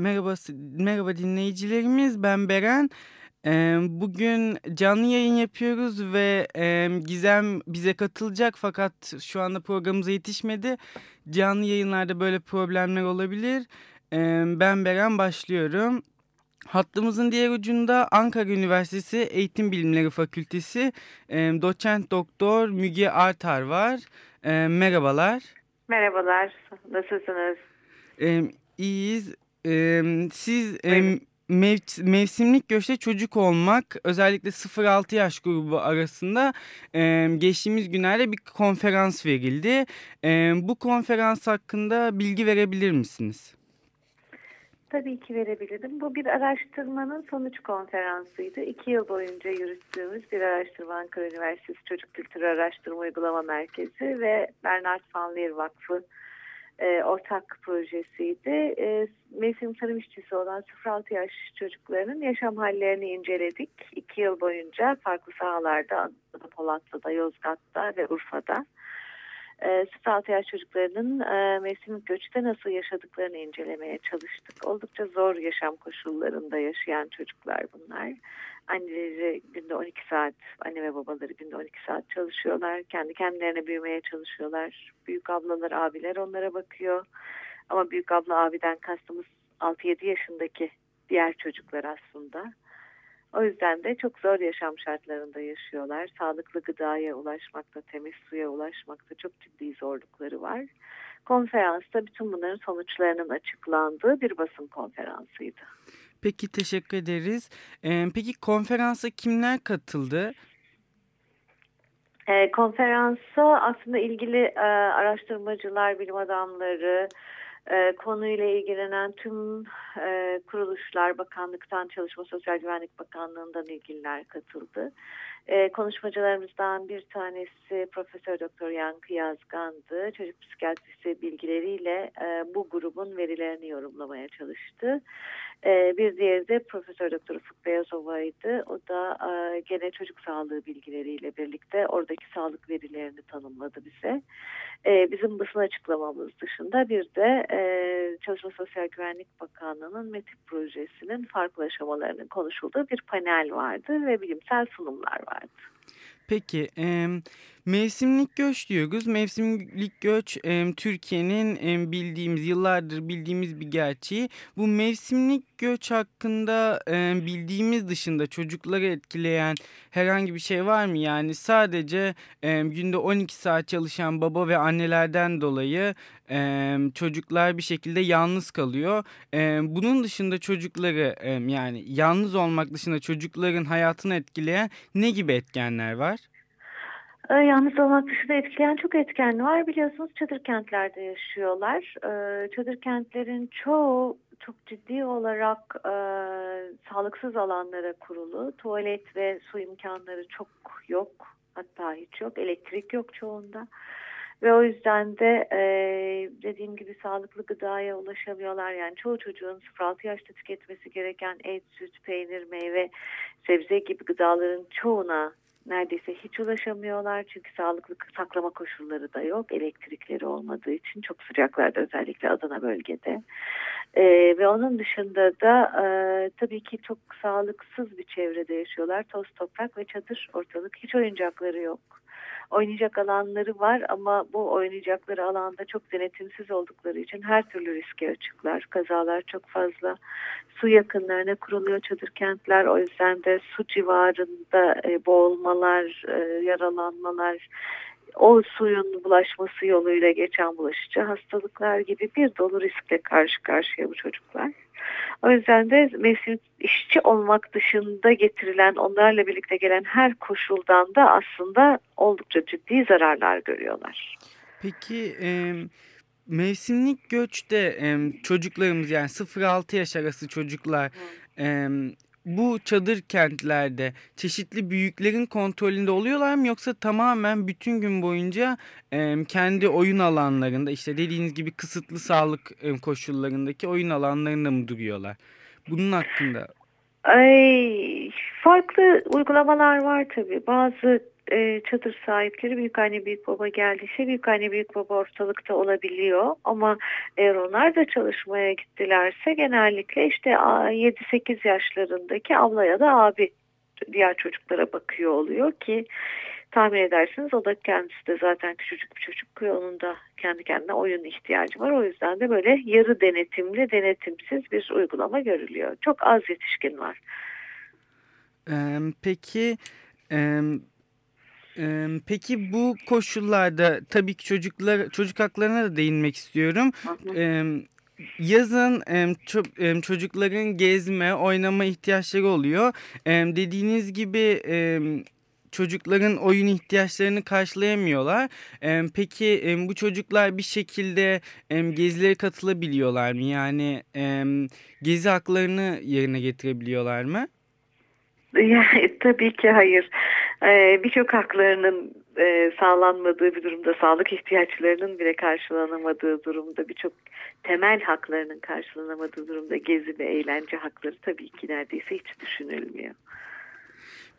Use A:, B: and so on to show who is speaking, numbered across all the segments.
A: Merhaba, merhaba dinleyicilerimiz. Ben Beren. Bugün canlı yayın yapıyoruz ve Gizem bize katılacak fakat şu anda programımıza yetişmedi. Canlı yayınlarda böyle problemler olabilir. Ben Beren başlıyorum. Hattımızın diğer ucunda Ankara Üniversitesi Eğitim Bilimleri Fakültesi doçent doktor Müge Artar var. Merhabalar.
B: Merhabalar. Nasılsınız?
A: İyiyiz. Ee, siz e, mev, mevsimlik göçte çocuk olmak özellikle 0-6 yaş grubu arasında e, geçtiğimiz günlerde bir konferans verildi. E, bu konferans hakkında bilgi verebilir misiniz?
B: Tabii ki verebilirim. Bu bir araştırmanın sonuç konferansıydı. İki yıl boyunca yürüttüğümüz bir araştırma Ankara Üniversitesi Çocuk Kültürü Araştırma Uygulama Merkezi ve Bernard Van Leer Vakfı e, ortak projesiydi. E, mevsim tarım işçisi olan 0-6 yaş çocuklarının yaşam hallerini inceledik. İki yıl boyunca farklı sahalarda Polatlı'da, Yozgat'ta ve Urfa'da. E, 0-6 yaş çocuklarının e, mevsim göçte nasıl yaşadıklarını incelemeye çalıştık. Oldukça zor yaşam koşullarında yaşayan çocuklar bunlar. Anneleri günde 12 saat, anne ve babaları günde 12 saat çalışıyorlar. Kendi kendilerine büyümeye çalışıyorlar. Büyük ablalar, abiler onlara bakıyor. Ama büyük abla, abiden kastımız 6-7 yaşındaki diğer çocuklar aslında. O yüzden de çok zor yaşam şartlarında yaşıyorlar. Sağlıklı gıdaya ulaşmakta, temiz suya ulaşmakta çok ciddi zorlukları var. Konferansta bütün bunların sonuçlarının açıklandığı bir basın konferansıydı.
A: Peki teşekkür ederiz. Ee, peki konferansa kimler katıldı?
B: E, konferansa aslında ilgili e, araştırmacılar, bilim adamları, e, konuyla ilgilenen tüm e, kuruluşlar, bakanlıktan, Çalışma Sosyal Güvenlik Bakanlığı'ndan ilgililer katıldı. E, konuşmacılarımızdan bir tanesi Profesör Doktor Yankı Yazgan'dı. Çocuk psikiyatrisi bilgileriyle e, bu grubun verilerini yorumlamaya çalıştı. E, bir diğeri de Profesör Doktor Ufuk Beyazova'ydı. O da e, gene çocuk sağlığı bilgileriyle birlikte oradaki sağlık verilerini tanımladı bize. E, bizim basın açıklamamız dışında bir de e, Çalışma Sosyal Güvenlik Bakanlığı'nın METİP projesinin farklı aşamalarının konuşulduğu bir panel vardı ve bilimsel sunumlar vardı.
A: Peki e, mevsimlik göç diyoruz. Mevsimlik göç Türkiye'nin bildiğimiz yıllardır bildiğimiz bir gerçeği. Bu mevsimlik göç hakkında bildiğimiz dışında çocukları etkileyen herhangi bir şey var mı? Yani sadece günde 12 saat çalışan baba ve annelerden dolayı çocuklar bir şekilde yalnız kalıyor. Bunun dışında çocukları yani yalnız olmak dışında çocukların hayatını etkileyen ne gibi etkenler var?
B: Ee, yalnız olmak dışında etkileyen çok etken var. Biliyorsunuz çadır kentlerde yaşıyorlar. Ee, çadır kentlerin çoğu çok ciddi olarak e, sağlıksız alanlara kurulu. Tuvalet ve su imkanları çok yok. Hatta hiç yok. Elektrik yok çoğunda. Ve o yüzden de e, dediğim gibi sağlıklı gıdaya ulaşamıyorlar. Yani çoğu çocuğun 0-6 yaşta tüketmesi gereken et, süt, peynir, meyve, sebze gibi gıdaların çoğuna neredeyse hiç ulaşamıyorlar. Çünkü sağlıklı saklama koşulları da yok. Elektrikleri olmadığı için çok sıcaklarda özellikle Adana bölgede. E, ve onun dışında da e, tabii ki çok sağlıksız bir çevrede yaşıyorlar. Toz toprak ve çadır ortalık. Hiç oyuncakları yok oynayacak alanları var ama bu oynayacakları alanda çok denetimsiz oldukları için her türlü riske açıklar. Kazalar çok fazla. Su yakınlarına kuruluyor çadır kentler. O yüzden de su civarında e, boğulmalar, e, yaralanmalar, o suyun bulaşması yoluyla geçen bulaşıcı hastalıklar gibi bir dolu riskle karşı karşıya bu çocuklar. O yüzden de mevsim işçi olmak dışında getirilen onlarla birlikte gelen her koşuldan da aslında oldukça ciddi zararlar görüyorlar.
A: Peki e, mevsimlik göçte e, çocuklarımız yani 0-6 yaş arası çocuklar e, bu çadır kentlerde çeşitli büyüklerin kontrolünde oluyorlar mı yoksa tamamen bütün gün boyunca e, kendi oyun alanlarında işte dediğiniz gibi kısıtlı sağlık e, koşullarındaki oyun alanlarında mı duruyorlar? Bunun hakkında.
B: Ay, farklı uygulamalar var tabii. Bazı e, çadır sahipleri büyük anne büyük baba geldiyse büyük anne büyük baba ortalıkta olabiliyor. Ama eğer onlar da çalışmaya gittilerse genellikle işte 7-8 yaşlarındaki abla ya da abi diğer çocuklara bakıyor oluyor ki tahmin edersiniz o da kendisi de zaten küçücük bir çocuk onun da kendi kendine oyun ihtiyacı var. O yüzden de böyle yarı denetimli denetimsiz bir uygulama görülüyor. Çok az yetişkin var.
A: Peki peki bu koşullarda tabii ki çocuklar çocuk haklarına da değinmek istiyorum. yazın çocukların gezme, oynama ihtiyaçları oluyor. dediğiniz gibi çocukların oyun ihtiyaçlarını karşılayamıyorlar. peki bu çocuklar bir şekilde gezilere katılabiliyorlar mı? Yani gezi haklarını yerine getirebiliyorlar mı?
B: Yani, tabii ki hayır. Ee, Birçok haklarının e, sağlanmadığı bir durumda, sağlık ihtiyaçlarının bile karşılanamadığı durumda, birçok temel haklarının karşılanamadığı durumda gezi ve eğlence hakları tabii ki neredeyse hiç düşünülmüyor.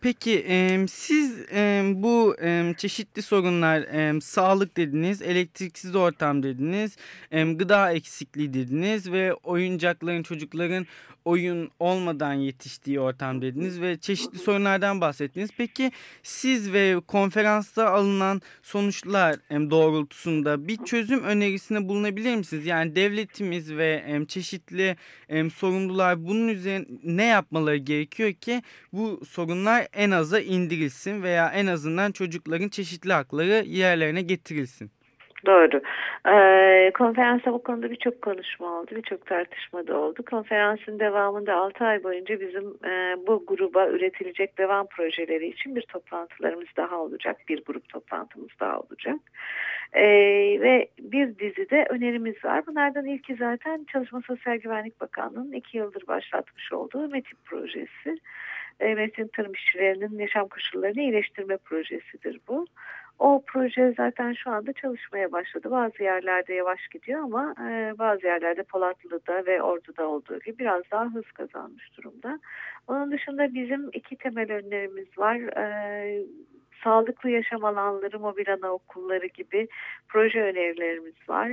A: Peki e, siz e, bu e, çeşitli sorunlar e, sağlık dediniz, elektriksiz ortam dediniz, e, gıda eksikliği dediniz ve oyuncakların çocukların oyun olmadan yetiştiği ortam dediniz ve çeşitli sorunlardan bahsettiniz. Peki siz ve konferansta alınan sonuçlar doğrultusunda bir çözüm önerisinde bulunabilir misiniz? Yani devletimiz ve çeşitli sorumlular bunun üzerine ne yapmaları gerekiyor ki bu sorunlar en aza indirilsin veya en azından çocukların çeşitli hakları yerlerine getirilsin?
B: Doğru. Ee, konferansta bu konuda birçok konuşma oldu, birçok tartışma da oldu. Konferansın devamında 6 ay boyunca bizim e, bu gruba üretilecek devam projeleri için bir toplantılarımız daha olacak. Bir grup toplantımız daha olacak. Ee, ve bir dizide önerimiz var. Bunlardan ilki zaten Çalışma Sosyal Güvenlik Bakanlığı'nın iki yıldır başlatmış olduğu METİP projesi. Metin tarım işçilerinin yaşam koşullarını iyileştirme projesidir bu. O proje zaten şu anda çalışmaya başladı. Bazı yerlerde yavaş gidiyor ama e, bazı yerlerde Polatlı'da ve Ordu'da olduğu gibi biraz daha hız kazanmış durumda. Onun dışında bizim iki temel önerimiz var. E, sağlıklı yaşam alanları, mobil anaokulları gibi proje önerilerimiz var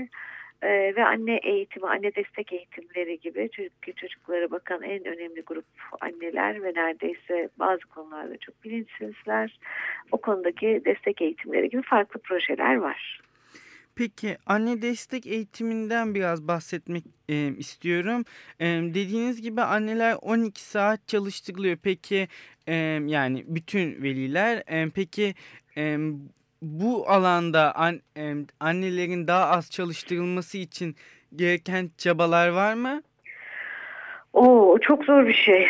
B: e, ve anne eğitimi, anne destek eğitimleri gibi çocuk, çocuklara bakan en önemli grup anneler ve neredeyse bazı konularda çok bilinçsizler. O konudaki destek eğitimleri gibi farklı projeler var.
A: Peki anne destek eğitiminden biraz bahsetmek e, istiyorum. E, dediğiniz gibi anneler 12 saat çalıştırılıyor. Peki e, yani bütün veliler e, peki e, bu alanda an, annelerin daha az çalıştırılması için gereken çabalar var mı?
B: Oo çok zor bir şey.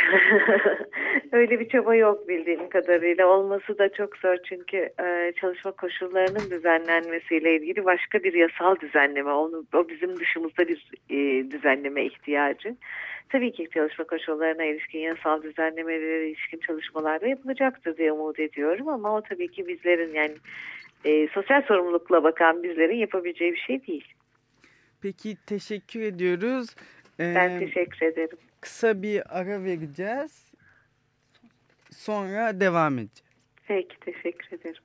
B: Öyle bir çaba yok bildiğim kadarıyla. Olması da çok zor çünkü e, çalışma koşullarının düzenlenmesiyle ilgili başka bir yasal düzenleme. Onu, o bizim dışımızda bir e, düzenleme ihtiyacı. Tabii ki çalışma koşullarına ilişkin yasal düzenlemelere ilişkin çalışmalar da yapılacaktır diye umut ediyorum. Ama o tabii ki bizlerin yani e, sosyal sorumlulukla bakan bizlerin yapabileceği bir şey değil.
A: Peki teşekkür ediyoruz.
B: Ee, ben teşekkür ederim.
A: Kısa bir ara vereceğiz. Sonra devam edeceğiz.
B: Peki teşekkür ederim.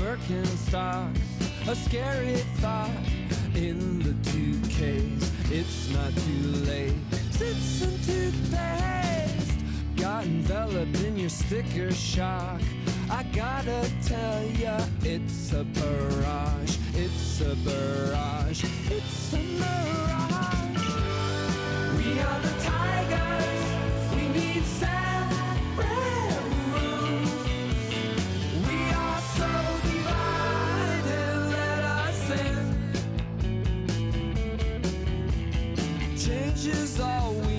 B: Birkenstocks, a scary thought in the 2Ks. It's not too late. Sits and toothpaste got enveloped in your sticker shock. I gotta tell ya, it's a barrage. It's a barrage. It's a mirage. We are the tigers. we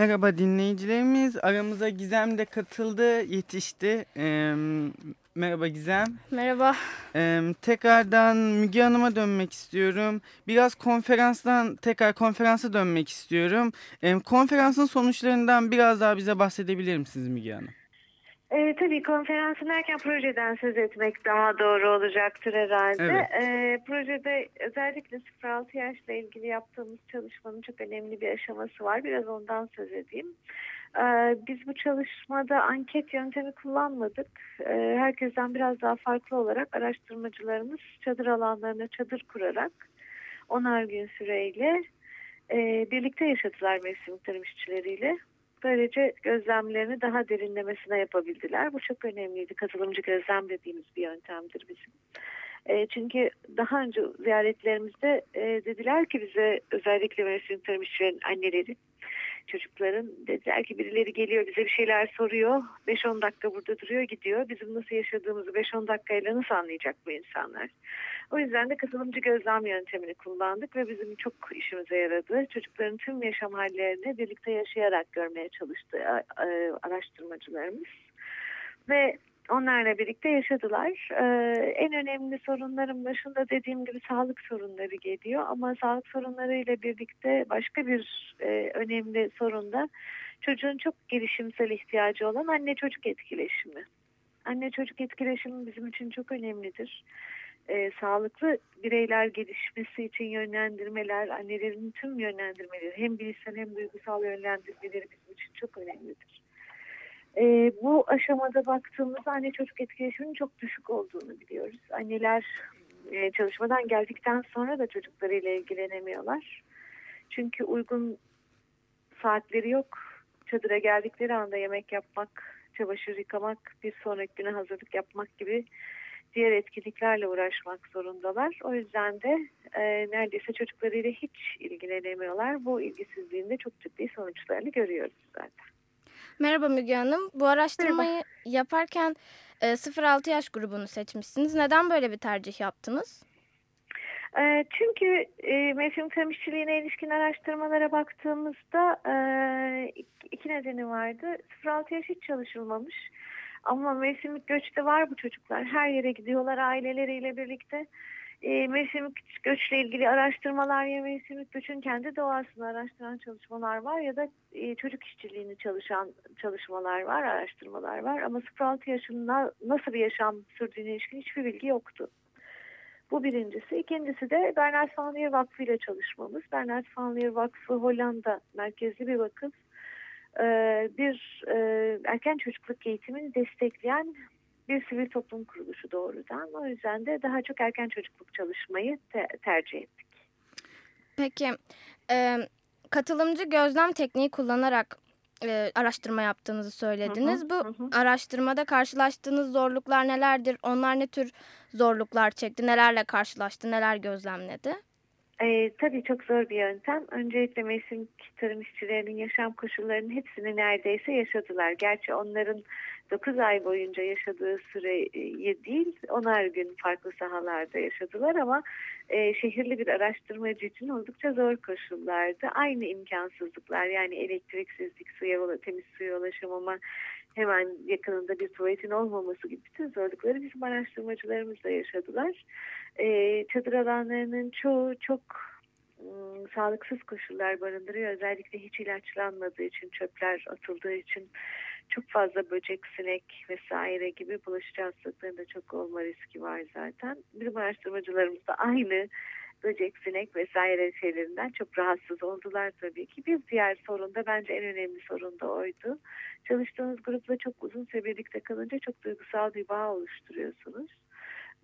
A: Merhaba dinleyicilerimiz. Aramıza Gizem de katıldı, yetişti. Ee, merhaba Gizem.
C: Merhaba.
A: Ee, tekrardan Müge Hanım'a dönmek istiyorum. Biraz konferanstan tekrar konferansa dönmek istiyorum. Ee, konferansın sonuçlarından biraz daha bize bahsedebilir misiniz Müge Hanım?
B: E, tabii konferansın derken projeden söz etmek daha doğru olacaktır herhalde.
A: Evet.
B: E, projede özellikle 0-6 yaşla ilgili yaptığımız çalışmanın çok önemli bir aşaması var. Biraz ondan söz edeyim. E, biz bu çalışmada anket yöntemi kullanmadık. E, herkesten biraz daha farklı olarak araştırmacılarımız çadır alanlarına çadır kurarak onar gün süreyle e, birlikte yaşadılar mevsim tarım işçileriyle. Böylece gözlemlerini daha derinlemesine yapabildiler. Bu çok önemliydi. Katılımcı gözlem dediğimiz bir yöntemdir bizim. E, çünkü daha önce ziyaretlerimizde e, dediler ki bize özellikle mevsim tarım işçilerin anneleri çocukların dediler ki birileri geliyor bize bir şeyler soruyor. 5-10 dakika burada duruyor gidiyor. Bizim nasıl yaşadığımızı 5-10 dakikayla nasıl anlayacak bu insanlar? O yüzden de katılımcı gözlem yöntemini kullandık ve bizim çok işimize yaradı. Çocukların tüm yaşam hallerini birlikte yaşayarak görmeye çalıştı e, araştırmacılarımız. Ve onlarla birlikte yaşadılar. Ee, en önemli sorunların başında dediğim gibi sağlık sorunları geliyor ama sağlık sorunları ile birlikte başka bir e, önemli sorun da çocuğun çok gelişimsel ihtiyacı olan anne çocuk etkileşimi. Anne çocuk etkileşimi bizim için çok önemlidir. Ee, sağlıklı bireyler gelişmesi için yönlendirmeler, annelerin tüm yönlendirmeleri hem bilişsel hem duygusal yönlendirmeleri bizim için çok önemlidir. E, bu aşamada baktığımızda anne çocuk etkileşiminin çok düşük olduğunu biliyoruz. Anneler e, çalışmadan geldikten sonra da çocuklarıyla ilgilenemiyorlar. Çünkü uygun saatleri yok. Çadıra geldikleri anda yemek yapmak, çamaşır yıkamak, bir sonraki güne hazırlık yapmak gibi diğer etkinliklerle uğraşmak zorundalar. O yüzden de e, neredeyse çocuklarıyla hiç ilgilenemiyorlar. Bu ilgisizliğinde çok ciddi sonuçlarını görüyoruz zaten.
C: Merhaba Müge Hanım. Bu araştırmayı Merhaba. yaparken e, 0-6 yaş grubunu seçmişsiniz. Neden böyle bir tercih yaptınız?
B: E, çünkü e, mevsim tarım işçiliğine ilişkin araştırmalara baktığımızda e, iki nedeni vardı. 0-6 yaş hiç çalışılmamış. Ama mevsimlik göçte var bu çocuklar. Her yere gidiyorlar aileleriyle birlikte e, mevsimlik göçle ilgili araştırmalar ya mevsimlik göçün kendi doğasını araştıran çalışmalar var ya da e, çocuk işçiliğini çalışan çalışmalar var, araştırmalar var. Ama 0-6 yaşında nasıl bir yaşam sürdüğüne ilişkin hiçbir bilgi yoktu. Bu birincisi. İkincisi de Bernard Van Leer Vakfı ile çalışmamız. Bernard Van Leer Vakfı Hollanda merkezli bir vakıf. Ee, bir e, erken çocukluk eğitimini destekleyen bir sivil toplum kuruluşu doğrudan. O yüzden de daha çok erken çocukluk çalışmayı te tercih ettik.
C: Peki e, katılımcı gözlem tekniği kullanarak e, araştırma yaptığınızı söylediniz. Hı hı, Bu hı. araştırmada karşılaştığınız zorluklar nelerdir? Onlar ne tür zorluklar çekti? Nelerle karşılaştı? Neler gözlemledi?
B: E, tabii çok zor bir yöntem. Öncelikle mevsim tarım işçilerinin yaşam koşullarının hepsini neredeyse yaşadılar. Gerçi onların 9 ay boyunca yaşadığı süreyi değil, onar gün farklı sahalarda yaşadılar ama e, şehirli bir araştırmacı için oldukça zor koşullardı. Aynı imkansızlıklar yani elektriksizlik, suya, temiz suya ulaşamama, hemen yakınında bir tuvaletin olmaması gibi bütün zorlukları bizim araştırmacılarımız da yaşadılar. E, çadır alanlarının çoğu çok ıı, sağlıksız koşullar barındırıyor. Özellikle hiç ilaçlanmadığı için, çöpler atıldığı için çok fazla böcek, sinek vesaire gibi bulaşıcı hastalıkların da çok olma riski var zaten. Bizim araştırmacılarımız da aynı böcek, sinek vesaire şeylerinden çok rahatsız oldular tabii ki. Bir diğer sorun da bence en önemli sorun da oydu. Çalıştığınız grupla çok uzun süre birlikte kalınca çok duygusal bir bağ oluşturuyorsunuz.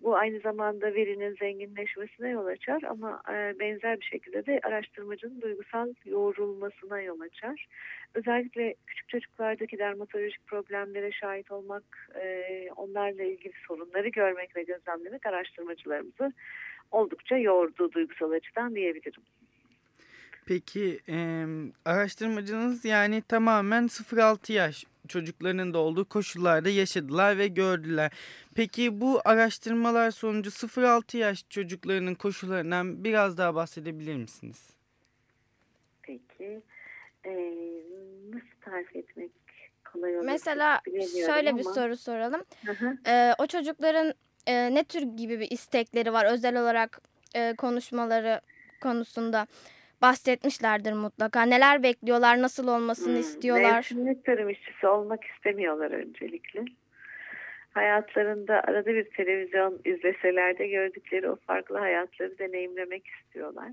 B: Bu aynı zamanda verinin zenginleşmesine yol açar ama e, benzer bir şekilde de araştırmacının duygusal yoğrulmasına yol açar. Özellikle küçük çocuklardaki dermatolojik problemlere şahit olmak, e, onlarla ilgili sorunları görmek ve gözlemlemek araştırmacılarımızı oldukça yordu duygusal açıdan diyebilirim.
A: Peki e, araştırmacınız yani tamamen 0-6 yaş çocuklarının da olduğu koşullarda yaşadılar ve gördüler. Peki bu araştırmalar sonucu 0-6 yaş çocuklarının koşullarından biraz daha bahsedebilir misiniz?
B: Peki. e, nasıl tarif etmek kolay olur?
C: Mesela şöyle
B: ama.
C: bir soru soralım.
B: Hı hı.
C: Ee, o çocukların e, ne tür gibi bir istekleri var özel olarak e, konuşmaları konusunda bahsetmişlerdir mutlaka. Neler bekliyorlar, nasıl olmasını
B: Hmm,
C: istiyorlar?
B: Mevsimlik tarım işçisi olmak istemiyorlar öncelikle. Hayatlarında arada bir televizyon izleseler de gördükleri o farklı hayatları deneyimlemek istiyorlar.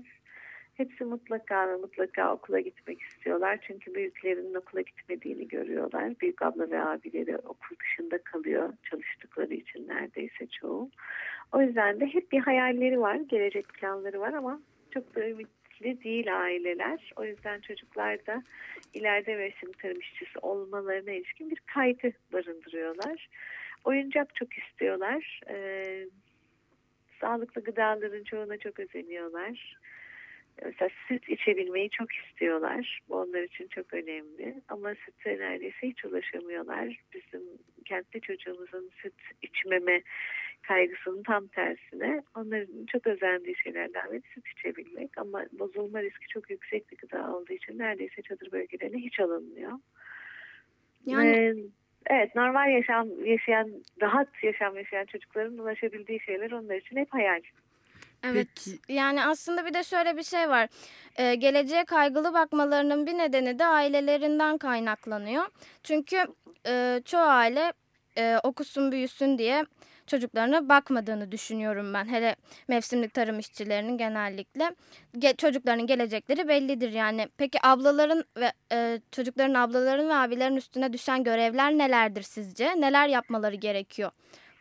B: Hepsi mutlaka ve mutlaka okula gitmek istiyorlar. Çünkü büyüklerinin okula gitmediğini görüyorlar. Büyük abla ve abileri okul dışında kalıyor çalıştıkları için neredeyse çoğu. O yüzden de hep bir hayalleri var, gelecek planları var ama çok da ümitli değil aileler. O yüzden çocuklar da ileride mevsim tarım işçisi olmalarına ilişkin bir kaygı barındırıyorlar. Oyuncak çok istiyorlar. Ee, sağlıklı gıdaların çoğuna çok özeniyorlar. Mesela süt içebilmeyi çok istiyorlar. Bu onlar için çok önemli. Ama süte neredeyse hiç ulaşamıyorlar. Bizim kentli çocuğumuzun süt içmeme kaygısının tam tersine onların çok özendiği şeylerden biri süt içebilmek. Ama bozulma riski çok yüksek bir gıda olduğu için neredeyse çadır bölgelerine hiç alınmıyor.
C: Yani
B: Ee, evet normal yaşam yaşayan, rahat yaşam yaşayan çocukların ulaşabildiği şeyler onlar için hep hayal.
C: Evet.
A: Peki
C: Yani aslında bir de şöyle bir şey var. Ee, geleceğe kaygılı bakmalarının bir nedeni de ailelerinden kaynaklanıyor. Çünkü e, çoğu aile e, okusun büyüsün diye çocuklarına bakmadığını düşünüyorum ben. Hele mevsimlik tarım işçilerinin genellikle Ge- çocukların gelecekleri bellidir yani. Peki ablaların ve e, çocukların ablaların ve abilerin üstüne düşen görevler nelerdir sizce? Neler yapmaları gerekiyor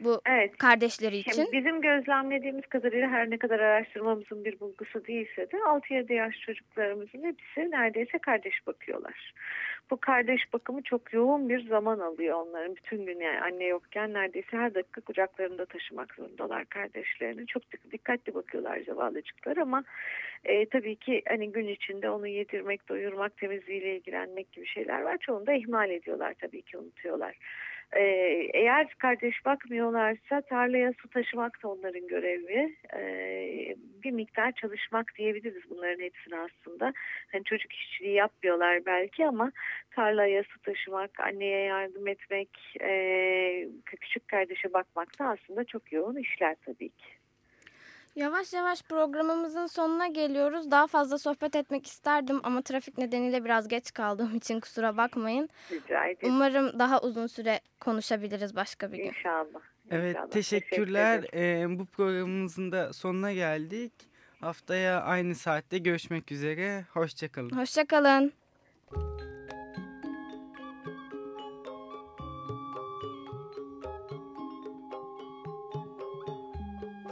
C: bu
B: Evet.
C: kardeşleri için?
B: Şimdi bizim gözlemlediğimiz kadarıyla her ne kadar araştırmamızın bir bulgusu değilse de 6-7 yaş çocuklarımızın hepsi neredeyse kardeş bakıyorlar. Bu kardeş bakımı çok yoğun bir zaman alıyor onların. Bütün gün yani anne yokken neredeyse her dakika kucaklarında taşımak zorundalar kardeşlerini. Çok dik- dikkatli bakıyorlar zavallıcıklar ama e, tabii ki hani gün içinde onu yedirmek, doyurmak, temizliğiyle ilgilenmek gibi şeyler var. Çoğunu da ihmal ediyorlar tabii ki unutuyorlar. Ee, eğer kardeş bakmıyorlarsa tarlaya su taşımak da onların görevi. Ee, bir miktar çalışmak diyebiliriz bunların hepsini aslında. Hani çocuk işçiliği yapmıyorlar belki ama tarlaya su taşımak, anneye yardım etmek, ee, küçük kardeşe bakmak da aslında çok yoğun işler tabii ki.
C: Yavaş yavaş programımızın sonuna geliyoruz. Daha fazla sohbet etmek isterdim ama trafik nedeniyle biraz geç kaldığım için kusura bakmayın.
B: Rica ederim.
C: Umarım daha uzun süre konuşabiliriz başka bir gün.
B: İnşallah.
A: Evet
B: İnşallah.
A: teşekkürler.
B: Teşekkür.
A: Ee, bu programımızın da sonuna geldik. Haftaya aynı saatte görüşmek üzere. Hoşçakalın.
C: Hoşçakalın.